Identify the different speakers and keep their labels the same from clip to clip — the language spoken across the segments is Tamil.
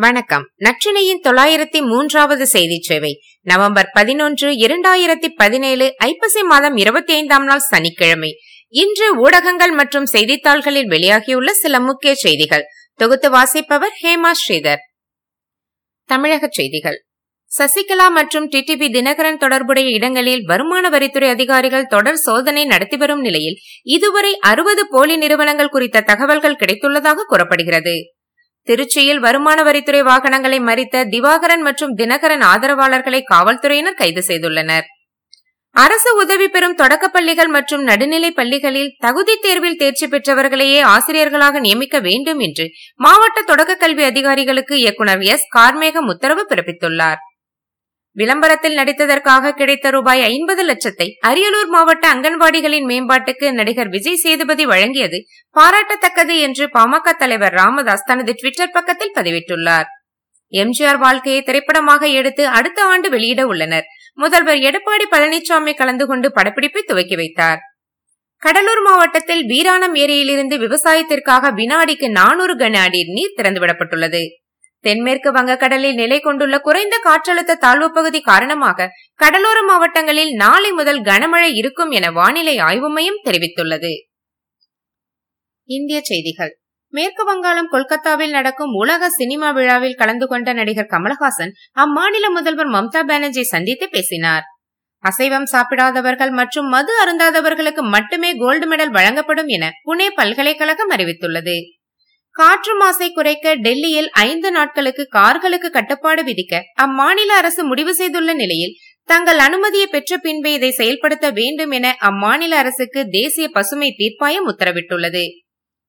Speaker 1: வணக்கம். நற்றினையின் தொள்ளாயிரத்தி மூன்றாவது செய்தி சேவை. நவம்பர் பதினொன்று இரண்டாயிரத்தி பதினேழு ஐப்பசி மாதம் இருபத்தி ஐந்தாம் நாள் சனிக்கிழமை. இன்று ஊடகங்கள் மற்றும் செய்தித்தாள்களில் வெளியாகியுள்ள சில முக்கிய செய்திகள். தொகுத்து வாசிப்பவர் ஹேமா ஸ்ரீதர். தமிழக செய்திகள். சசிகலா மற்றும் டிடிபி தினகரன் தொடர்புடைய இடங்களில் வருமான வரித்துறை அதிகாரிகள் தொடர் சோதனை நடத்தி வரும் நிலையில் இதுவரை அறுபது போலி நிறுவனங்கள் குறித்த தகவல்கள் கிடைத்துள்ளதாக கூறப்படுகிறது. திருச்சியில் வருமான வரித்துறை வாகனங்களை மறித்த திவாகரன் மற்றும் தினகரன் ஆதரவாளர்களை காவல்துறையினர் கைது செய்துள்ளனர். அரசு உதவி பெறும் தொடக்கப் பள்ளிகள் மற்றும் நடுநிலை பள்ளிகளில் தகுதி தேர்வில் தேர்ச்சி பெற்றவர்களையே ஆசிரியர்களாக நியமிக்க வேண்டும் என்று மாவட்ட தொடக்க கல்வி அதிகாரிகளுக்கு இயக்குநர் எஸ். கார்மேகம் உத்தரவு பிறப்பித்துள்ளார். விளம்பரத்தில் நடித்ததற்காக கிடைத்த ரூபாய் ஐம்பது லட்சத்தை அரியலூர் மாவட்ட அங்கன்வாடிகளின் மேம்பாட்டுக்கு நடிகர் விஜய் சேதுபதி வழங்கியது பாராட்டத்தக்கது என்று பாமக தலைவர் ராமதாஸ் தனது டுவிட்டர் பக்கத்தில் பதிவிட்டுள்ளார். எம்ஜிஆர் வாழ்க்கையை திரைப்படமாக எடுத்து அடுத்த ஆண்டு வெளியிட உள்ளனர். முதல்வர் எடப்பாடி பழனிசாமி கலந்து கொண்டு படப்பிடிப்பை துவக்கி வைத்தார். கடலூர் மாவட்டத்தில் வீராணம் ஏரியிலிருந்து விவசாயத்திற்காக வினாடிக்கு நானூறு கன அடி நீர் திறந்துவிடப்பட்டுள்ளது. தென்மேற்கு வங்கக்கடலில் நிலை கொண்டுள்ள குறைந்த காற்றழுத்த தாழ்வு பகுதி காரணமாக கடலோர மாவட்டங்களில் நாளை முதல் கனமழை இருக்கும் என வானிலை ஆய்வு மையம் தெரிவித்துள்ளது. இந்திய செய்திகள். மேற்கு வங்காளம் கொல்கத்தாவில் நடக்கும் உலக சினிமா விழாவில் கலந்து கொண்ட நடிகர் கமல்ஹாசன் அம்மாநில முதல்வர் மம்தா பானர்ஜி சந்தித்து பேசினார். அசைவம் சாப்பிடாதவர்கள் மற்றும் மது அருந்தாதவர்களுக்கு மட்டுமே கோல்டு மெடல் வழங்கப்படும் என புனே பல்கலைக்கழகம் அறிவித்துள்ளது. காற்று மாசை குறைக்க டெல்லியில் ஐந்து நாட்களுக்கு கார்களுக்கு கட்டுப்பாடு விதிக்க அம்மாநில அரசு முடிவு செய்துள்ள நிலையில் தங்கள் அனுமதியை பெற்ற பின்பே இதை செயல்படுத்த வேண்டும் என அம்மாநில அரசுக்கு தேசிய பசுமை தீர்ப்பாயம் உத்தரவிட்டுள்ளது.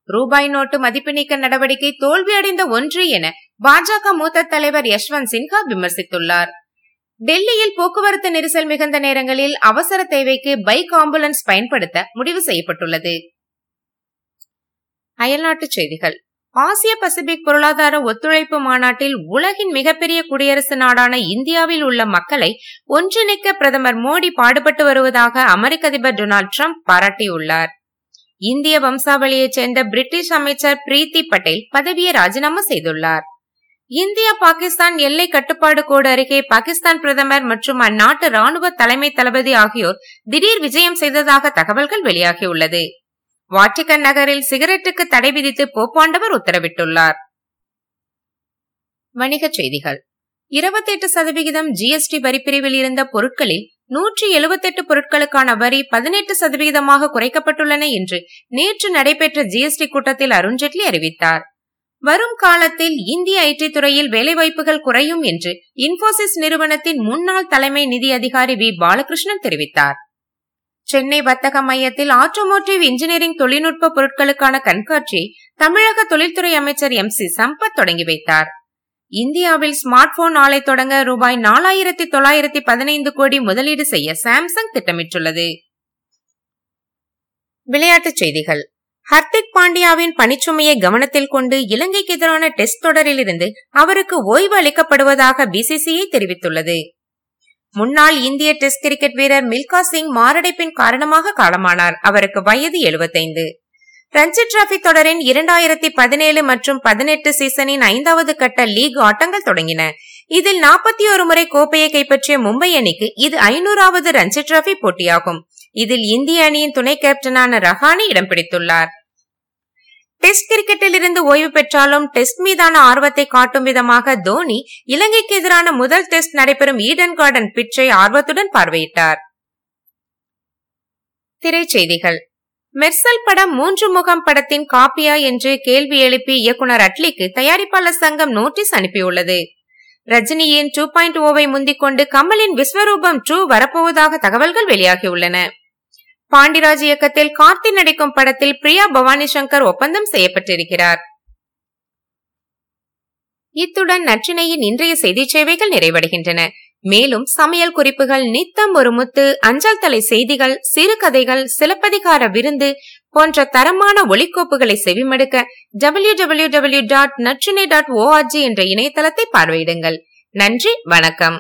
Speaker 1: ரூபாய் நோட்டு மதிப்பு நீக்க நடவடிக்கை தோல்வியடைந்த ஒன்று என பாஜக மூத்த தலைவர் யஷ்வந்த் சின்ஹா விமர்சித்துள்ளார். டெல்லியில் போக்குவரத்து நெரிசல் மிகுந்த நேரங்களில் அவசர தேவைக்கு பைக் ஆம்புலன்ஸ் பயன்படுத்த முடிவு செய்யப்பட்டுள்ளது. அயல்நாட்டுச் செய்திகள். ஆசிய பசிபிக் பொருளாதார ஒத்துழைப்பு மாநாட்டில் உலகின் மிகப்பெரிய குடியரசு நாடான இந்தியாவில் உள்ள மக்களை ஒன்றிணைக்க பிரதமர் மோடி பாடுபட்டு வருவதாக அமெரிக்க அதிபர் டொனால்டு டிரம்ப் பாராட்டியுள்ளார். இந்திய வம்சாவளியைச் சேர்ந்த பிரிட்டிஷ் அமைச்சர் பிரீத்தி பட்டேல் பதவியை ராஜினாமா செய்துள்ளார். இந்தியா பாகிஸ்தான் எல்லை கட்டுப்பாடு கோடு அருகே பாகிஸ்தான் பிரதமர் மற்றும் அந்நாட்டு ராணுவ தலைமை தளபதி ஆகியோர் திடீர் விஜயம் செய்ததாக தகவல்கள் வெளியாகியுள்ளது. வாட்டிகன் நகரில் சிகரெட்டுக்கு தடை விதித்து போப்பாண்டவர் உத்தரவிட்டுள்ளார். வணிகச் செய்திகள். இருபத்தி எட்டு சதவிகிதம் ஜிஎஸ்டி வரிப்பிரிவில் இருந்த பொருட்களில் நூற்றி எழுபத்தெட்டு பொருட்களுக்கான வரி பதினெட்டு சதவிகிதமாக குறைக்கப்பட்டுள்ளன என்று நேற்று நடைபெற்ற ஜிஎஸ்டி கூட்டத்தில் அருண்ஜேட்லி அறிவித்தார். வரும் காலத்தில் இந்திய ஐடி துறையில் வேலைவாய்ப்புகள் குறையும் என்று இன்போசிஸ் நிறுவனத்தின் முன்னாள் தலைமை நிதி அதிகாரி வி. பாலகிருஷ்ணன் தெரிவித்தார். சென்னை வர்த்தக மையத்தில் ஆட்டோமோட்டிவ் இன்ஜினியரிங் தொழில்நுட்ப பொருட்களுக்கான கண்காட்சி தமிழக தொழில்துறை அமைச்சர் எம் சி சம்பத் தொடங்கி வைத்தார். இந்தியாவில் ஸ்மார்ட் போன் ஆலை தொடங்க ரூபாய் நாலாயிரத்தி தொள்ளாயிரத்தி பதினைந்து கோடி முதலீடு செய்ய சாம்சங் திட்டமிட்டுள்ளது. விளையாட்டுச் செய்திகள். ஹர்திக் பாண்டியாவின் பணிச்சுமையை கவனத்தில் கொண்டு இலங்கைக்கு எதிரான டெஸ்ட் தொடரிலிருந்து அவருக்கு ஓய்வு அளிக்கப்படுவதாக பிசிசிஐ தெரிவித்துள்ளது. முன்னாள் இந்திய டெஸ்ட் கிரிக்கெட் வீரர் மில்கா சிங் மாரடைப்பின் காரணமாக காலமானார். அவருக்கு வயது எழுபத்தைந்து ரஞ்சி டிராபி தொடரின் இரண்டாயிரத்தி பதினேழு மற்றும் பதினெட்டு சீசனின் ஐந்தாவது கட்ட லீக் ஆட்டங்கள் தொடங்கின. இதில் நாற்பத்தி ஒரு முறை கோப்பையை கைப்பற்றிய மும்பை அணிக்கு இது ஐநூறாவது ரஞ்சி டிராபி போட்டியாகும். இதில் இந்திய அணியின் துணை கேப்டனான ரஹானி இடம் பிடித்துள்ளார். டெஸ்ட் கிரிக்கெட்டில் இருந்து ஓய்வு பெற்றாலும் டெஸ்ட் மீதான ஆர்வத்தை காட்டும் விதமாக தோனி இலங்கைக்கு எதிரான முதல் டெஸ்ட் நடைபெறும் ஈடன் கார்டன் பிச்சை ஆர்வத்துடன் பார்வையிட்டார். திரைச்செய்திகள். மெர்சல் படம் மூன்று முகம் படத்தின் காப்பியா என்று கேள்வி எழுப்பி இயக்குனர் அட்லிக்கு தயாரிப்பாளர் சங்கம் நோட்டீஸ் அனுப்பியுள்ளது. ரஜினியின் டூ பாயிண்ட் ஓவை oh முந்திக் கொண்டு கமலின் விஸ்வரூபம் டூ வரப்போவதாக தகவல்கள் வெளியாகியுள்ளன. பாண்டிராஜ் இயக்கத்தில் கார்த்தி நடிக்கும் படத்தில் பிரியா பவானி சங்கர் ஒப்பந்தம் செய்யப்பட்டிருக்கிறார். இத்துடன் நற்றினையின் இன்றைய செய்தி சேவைகள் நிறைவடைகின்றன. மேலும் சமையல் குறிப்புகள் நித்தம் ஒரு முத்து அஞ்சல் தலை செய்திகள் சிறுகதைகள் சிலப்பதிகார விருந்து போன்ற தரமான ஒலிக்கோப்புகளை செவிமடுக்க W W W dot Natrinai dot ORG என்ற இணையதளத்தை பார்வையிடுங்கள். நன்றி வணக்கம்.